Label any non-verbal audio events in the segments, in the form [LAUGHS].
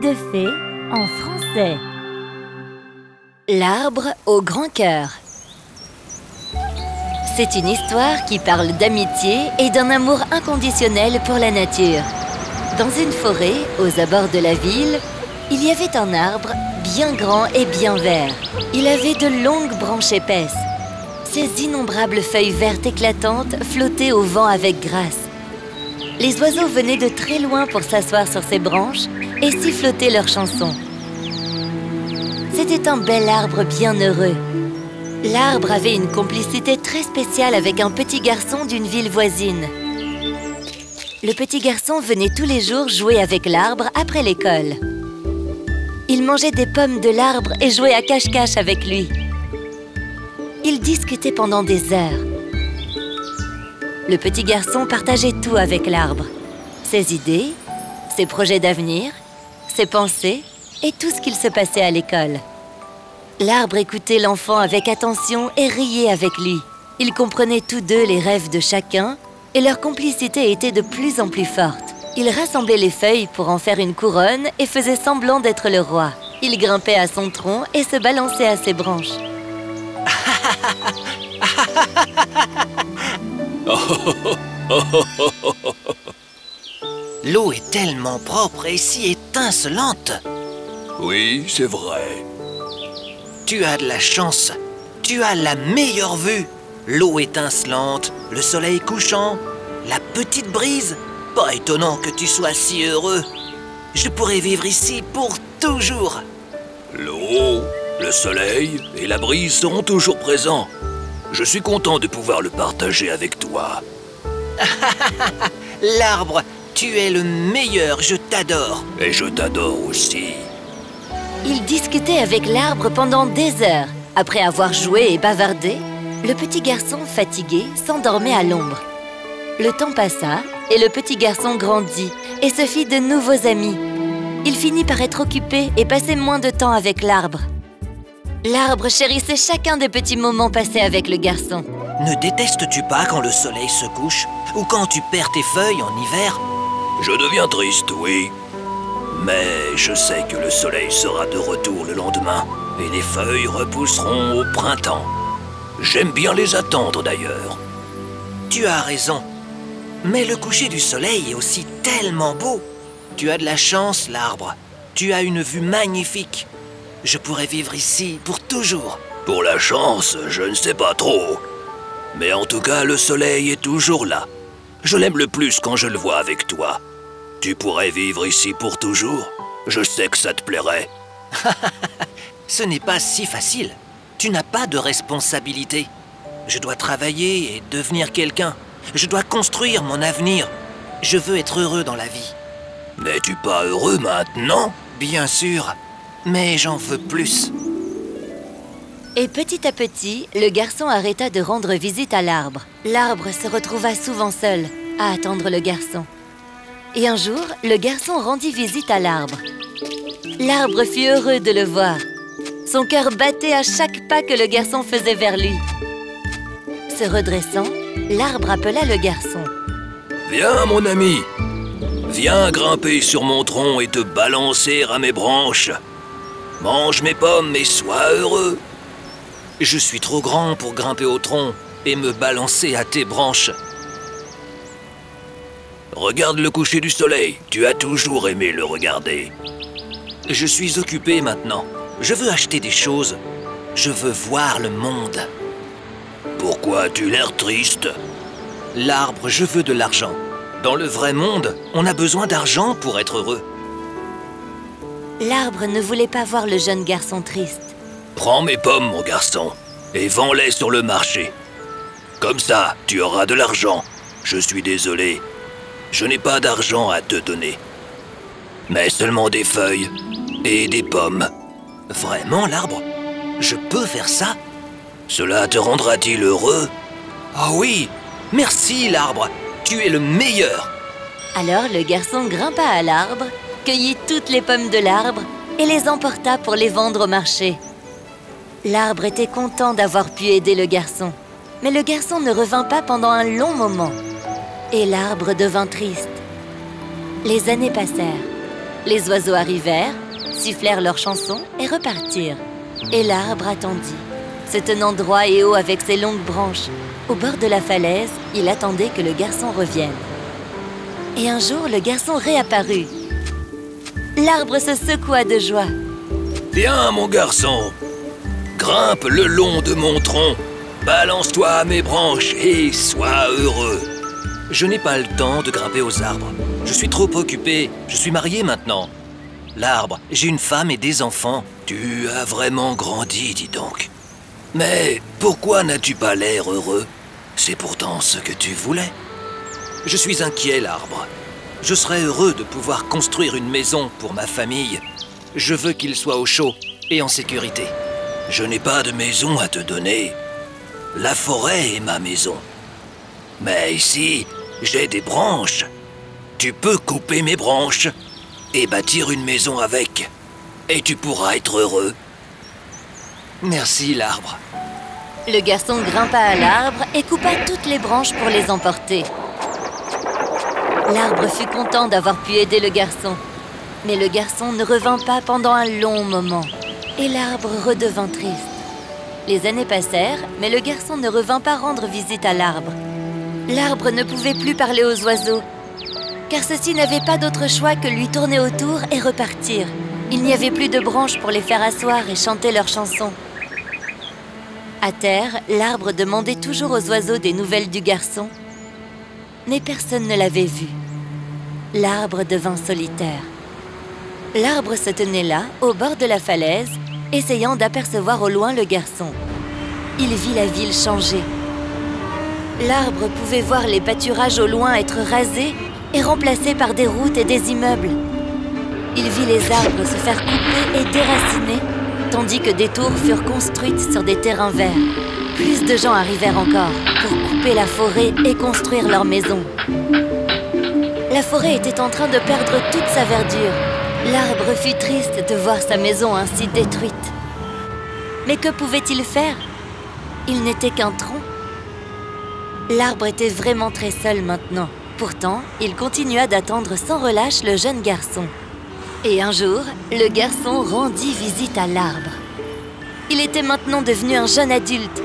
de fées en français. L'arbre au grand cœur. C'est une histoire qui parle d'amitié et d'un amour inconditionnel pour la nature. Dans une forêt, aux abords de la ville, il y avait un arbre bien grand et bien vert. Il avait de longues branches épaisses. Ses innombrables feuilles vertes éclatantes flottaient au vent avec grâce. Les oiseaux venaient de très loin pour s'asseoir sur ses branches et siffloter leurs chansons. C'était un bel arbre bien heureux. L'arbre avait une complicité très spéciale avec un petit garçon d'une ville voisine. Le petit garçon venait tous les jours jouer avec l'arbre après l'école. Il mangeait des pommes de l'arbre et jouait à cache-cache avec lui. Ils discutaient pendant des heures. Le petit garçon partageait tout avec l'arbre. Ses idées, ses projets d'avenir, ses pensées et tout ce qu'il se passait à l'école. L'arbre écoutait l'enfant avec attention et riait avec lui. Ils comprenaient tous deux les rêves de chacun et leur complicité était de plus en plus forte. Ils rassemblaient les feuilles pour en faire une couronne et faisaient semblant d'être le roi. Il grimpait à son tronc et se balançait à ses branches. [LAUGHS] [LAUGHS] L'eau est tellement propre et si étincelante. Oui, c'est vrai. Tu as de la chance. Tu as la meilleure vue. L'eau étincelante, le soleil couchant, la petite brise. Pas étonnant que tu sois si heureux. Je pourrais vivre ici pour toujours. L'eau, le soleil et la brise seront toujours présents. Je suis content de pouvoir le partager avec toi. [LAUGHS] L'arbre, tu es le meilleur, je t'adore. Et je t'adore aussi. Ils discutaient avec l'arbre pendant des heures. Après avoir joué et bavardé, le petit garçon, fatigué, s'endormait à l'ombre. Le temps passa et le petit garçon grandit et se fit de nouveaux amis. Il finit par être occupé et passer moins de temps avec l'arbre. L'arbre chérissait chacun des petits moments passés avec le garçon. Ne détestes-tu pas quand le soleil se couche ou quand tu perds tes feuilles en hiver? Je deviens triste, oui. Mais je sais que le soleil sera de retour le lendemain et les feuilles repousseront au printemps. J'aime bien les attendre d'ailleurs. Tu as raison. Mais le coucher du soleil est aussi tellement beau. Tu as de la chance, l'arbre. Tu as une vue magnifique. Je pourrais vivre ici pour toujours. Pour la chance, je ne sais pas trop. Mais en tout cas, le soleil est toujours là. Je l'aime le plus quand je le vois avec toi. Tu pourrais vivre ici pour toujours? Je sais que ça te plairait. [LAUGHS] Ce n'est pas si facile. Tu n'as pas de responsabilité. Je dois travailler et devenir quelqu'un. Je dois construire mon avenir. Je veux être heureux dans la vie. N'es-tu pas heureux maintenant? Bien sûr, mais j'en veux plus. Et petit à petit, le garçon arrêta de rendre visite à l'arbre. L'arbre se retrouva souvent seul, à attendre le garçon. Et un jour, le garçon rendit visite à l'arbre. L'arbre fut heureux de le voir. Son cœur battait à chaque pas que le garçon faisait vers lui. Se redressant, l'arbre appela le garçon. Viens, mon ami. Viens grimper sur mon tronc et te balancer à mes branches. Mange mes pommes et sois heureux. Je suis trop grand pour grimper au tronc et me balancer à tes branches. Regarde le coucher du soleil. Tu as toujours aimé le regarder. Je suis occupé maintenant. Je veux acheter des choses. Je veux voir le monde. Pourquoi as-tu l'air triste? L'arbre, je veux de l'argent. Dans le vrai monde, on a besoin d'argent pour être heureux. L'arbre ne voulait pas voir le jeune garçon triste. Prends mes pommes, mon garçon, et vends-les sur le marché. Comme ça, tu auras de l'argent. Je suis désolé. Je n'ai pas d'argent à te donner. Mais seulement des feuilles et des pommes. Vraiment, l'arbre? Je peux faire ça? Cela te rendra-t-il heureux? Oh oui Merci, l'arbre Tu es le meilleur Alors le garçon grimpa à l'arbre, cueillit toutes les pommes de l'arbre et les emporta pour les vendre au marché. L'arbre était content d'avoir pu aider le garçon. Mais le garçon ne revint pas pendant un long moment. Et l'arbre devint triste. Les années passèrent. Les oiseaux arrivèrent, sifflèrent leur chanson et repartirent. Et l'arbre attendit, se tenant droit et haut avec ses longues branches. Au bord de la falaise, il attendait que le garçon revienne. Et un jour, le garçon réapparut. L'arbre se secoua de joie. Viens, mon garçon. Grimpe le long de mon tronc. Balance-toi à mes branches et sois heureux. Je n'ai pas le temps de grimper aux arbres. Je suis trop occupé. Je suis marié maintenant. L'arbre, j'ai une femme et des enfants. Tu as vraiment grandi, dis donc. Mais pourquoi n'as-tu pas l'air heureux? C'est pourtant ce que tu voulais. Je suis inquiet, l'arbre. Je serais heureux de pouvoir construire une maison pour ma famille. Je veux qu'il soit au chaud et en sécurité. Je n'ai pas de maison à te donner. La forêt est ma maison. Mais ici, j'ai des branches. Tu peux couper mes branches et bâtir une maison avec. Et tu pourras être heureux. Merci, l'arbre. Le garçon grimpa à l'arbre et coupa toutes les branches pour les emporter. L'arbre fut content d'avoir pu aider le garçon. Mais le garçon ne revint pas pendant un long moment. Et l'arbre redevint triste. Les années passèrent, mais le garçon ne revint pas rendre visite à l'arbre. L'arbre ne pouvait plus parler aux oiseaux, car ceux-ci n'avaient pas d'autre choix que lui tourner autour et repartir. Il n'y avait plus de branches pour les faire asseoir et chanter leurs chansons. À terre, l'arbre demandait toujours aux oiseaux des nouvelles du garçon, mais personne ne l'avait vu. L'arbre devint solitaire. L'arbre se tenait là, au bord de la falaise, essayant d'apercevoir au loin le garçon. Il vit la ville changer. L'arbre pouvait voir les pâturages au loin être rasés et remplacés par des routes et des immeubles. Il vit les arbres se faire couper et déraciner, tandis que des tours furent construites sur des terrains verts. Plus de gens arrivèrent encore pour couper la forêt et construire leurs maisons. La forêt était en train de perdre toute sa verdure. L'arbre fut triste de voir sa maison ainsi détruite. Mais que pouvait-il faire? Il n'était qu'un tronc. L'arbre était vraiment très seul maintenant. Pourtant, il continua d'attendre sans relâche le jeune garçon. Et un jour, le garçon rendit visite à l'arbre. Il était maintenant devenu un jeune adulte.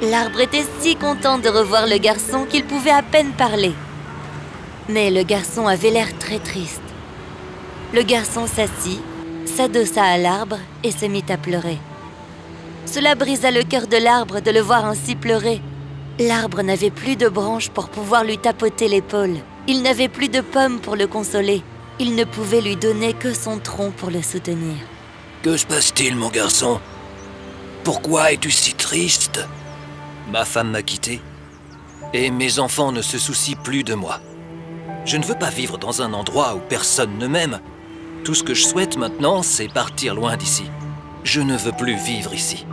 L'arbre était si content de revoir le garçon qu'il pouvait à peine parler. Mais le garçon avait l'air très triste. Le garçon s'assit, s'adossa à l'arbre et se mit à pleurer. Cela brisa le cœur de l'arbre de le voir ainsi pleurer. L'arbre n'avait plus de branches pour pouvoir lui tapoter l'épaule. Il n'avait plus de pommes pour le consoler. Il ne pouvait lui donner que son tronc pour le soutenir. Que se passe-t-il, mon garçon? Pourquoi es-tu si triste? Ma femme m'a quitté et mes enfants ne se soucient plus de moi. Je ne veux pas vivre dans un endroit où personne ne m'aime. Tout ce que je souhaite maintenant, c'est partir loin d'ici. Je ne veux plus vivre ici.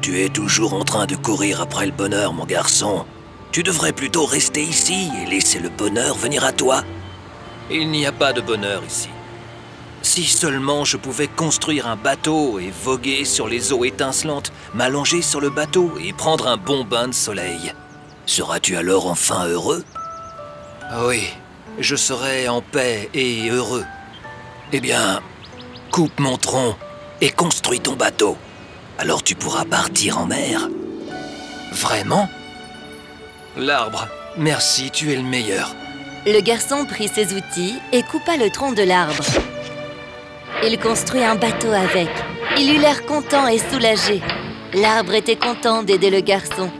Tu es toujours en train de courir après le bonheur, mon garçon. Tu devrais plutôt rester ici et laisser le bonheur venir à toi. Il n'y a pas de bonheur ici. Si seulement je pouvais construire un bateau et voguer sur les eaux étincelantes, m'allonger sur le bateau et prendre un bon bain de soleil. Seras-tu alors enfin heureux? Oui, je serai en paix et heureux. Eh bien, coupe mon tronc et construis ton bateau. Alors tu pourras partir en mer. Vraiment? L'arbre, merci, tu es le meilleur. Le garçon prit ses outils et coupa le tronc de l'arbre. Il construit un bateau avec. Il eut l'air content et soulagé. L'arbre était content d'aider le garçon.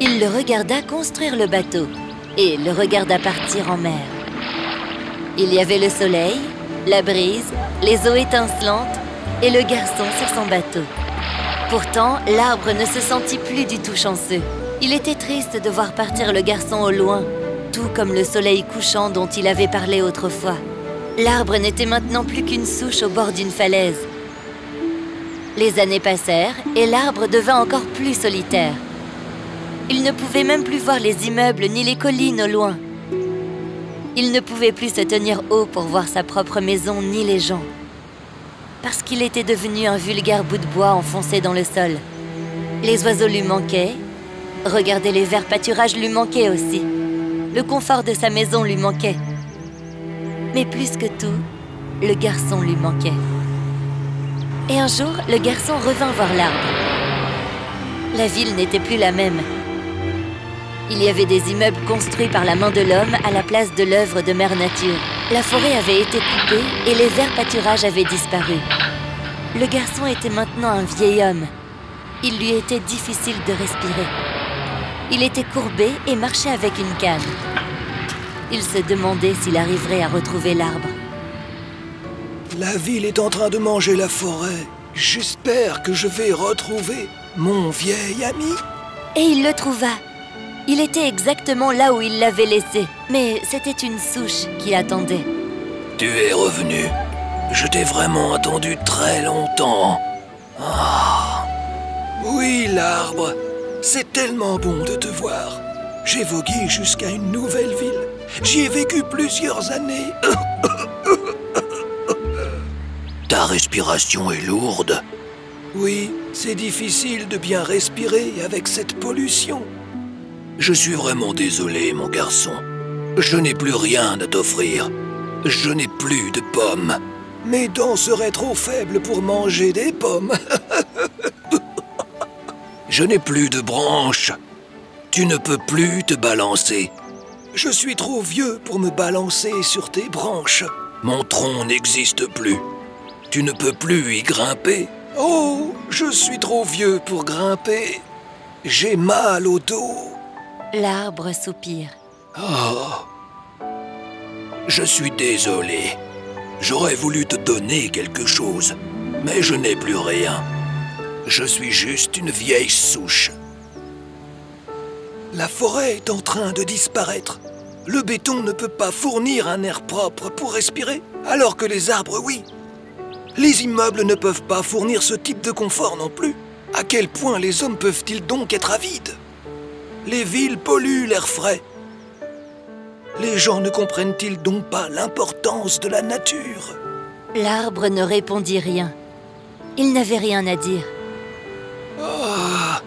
Il le regarda construire le bateau et le regarda partir en mer. Il y avait le soleil, la brise, les eaux étincelantes et le garçon sur son bateau. Pourtant, l'arbre ne se sentit plus du tout chanceux. Il était triste de voir partir le garçon au loin, tout comme le soleil couchant dont il avait parlé autrefois. L'arbre n'était maintenant plus qu'une souche au bord d'une falaise. Les années passèrent et l'arbre devint encore plus solitaire. Il ne pouvait même plus voir les immeubles ni les collines au loin. Il ne pouvait plus se tenir haut pour voir sa propre maison ni les gens. Parce qu'il était devenu un vulgaire bout de bois enfoncé dans le sol. Les oiseaux lui manquaient. Regarder les verts pâturages lui manquaient aussi. Le confort de sa maison lui manquait. Mais plus que tout, le garçon lui manquait. Et un jour, le garçon revint voir l'arbre. La ville n'était plus la même. Il y avait des immeubles construits par la main de l'homme à la place de l'œuvre de Mère Nature. La forêt avait été coupée et les verts pâturages avaient disparu. Le garçon était maintenant un vieil homme. Il lui était difficile de respirer. Il était courbé et marchait avec une canne. Il se demandait s'il arriverait à retrouver l'arbre. La ville est en train de manger la forêt. J'espère que je vais retrouver mon vieil ami. Et il le trouva. Il était exactement là où il l'avait laissé, mais c'était une souche qui attendait. Tu es revenu. Je t'ai vraiment attendu très longtemps. Ah. Oui, l'arbre. C'est tellement bon de te voir. J'ai vogué jusqu'à une nouvelle ville. J'y ai vécu plusieurs années. Ta respiration est lourde. Oui, c'est difficile de bien respirer avec cette pollution. Je suis vraiment désolé, mon garçon. Je n'ai plus rien à t'offrir. Je n'ai plus de pommes. Mes dents seraient trop faibles pour manger des pommes. Je n'ai plus de branches. Tu ne peux plus te balancer. Je suis trop vieux pour me balancer sur tes branches. Mon tronc n'existe plus. Tu ne peux plus y grimper. Oh, je suis trop vieux pour grimper. J'ai mal au dos. L'arbre soupire. Oh. Je suis désolé. J'aurais voulu te donner quelque chose, mais je n'ai plus rien. Je suis juste une vieille souche. La forêt est en train de disparaître. Le béton ne peut pas fournir un air propre pour respirer, alors que les arbres, oui. Les immeubles ne peuvent pas fournir ce type de confort non plus. À quel point les hommes peuvent-ils donc être avides? Les villes polluent l'air frais. Les gens ne comprennent-ils donc pas l'importance de la nature? L'arbre ne répondit rien. Il n'avait rien à dire. Ah,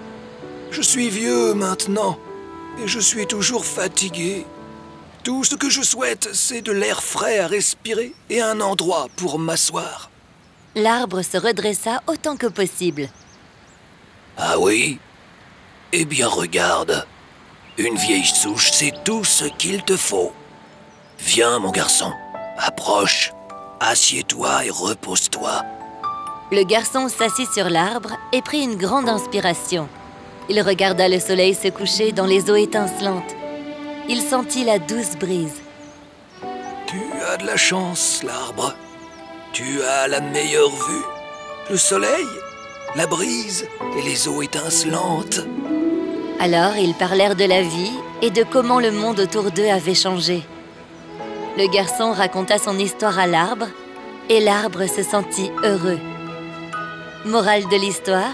je suis vieux maintenant et je suis toujours fatigué. Tout ce que je souhaite, c'est de l'air frais à respirer et un endroit pour m'asseoir. L'arbre se redressa autant que possible. Ah oui? Eh bien regarde. Une vieille souche, c'est tout ce qu'il te faut. Viens, mon garçon. Approche. Assieds-toi et repose-toi. Le garçon s'assit sur l'arbre et prit une grande inspiration. Il regarda le soleil se coucher dans les eaux étincelantes. Il sentit la douce brise. Tu as de la chance, l'arbre. Tu as la meilleure vue. Le soleil, la brise et les eaux étincelantes. Alors ils parlèrent de la vie et de comment le monde autour d'eux avait changé. Le garçon raconta son histoire à l'arbre et l'arbre se sentit heureux. Morale de l'histoire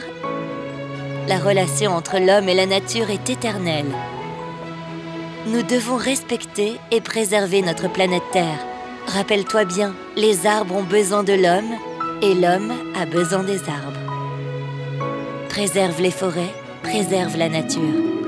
La relation entre l'homme et la nature est éternelle. Nous devons respecter et préserver notre planète Terre. Rappelle-toi bien, les arbres ont besoin de l'homme et l'homme a besoin des arbres. Préserve les forêts, préserve la nature.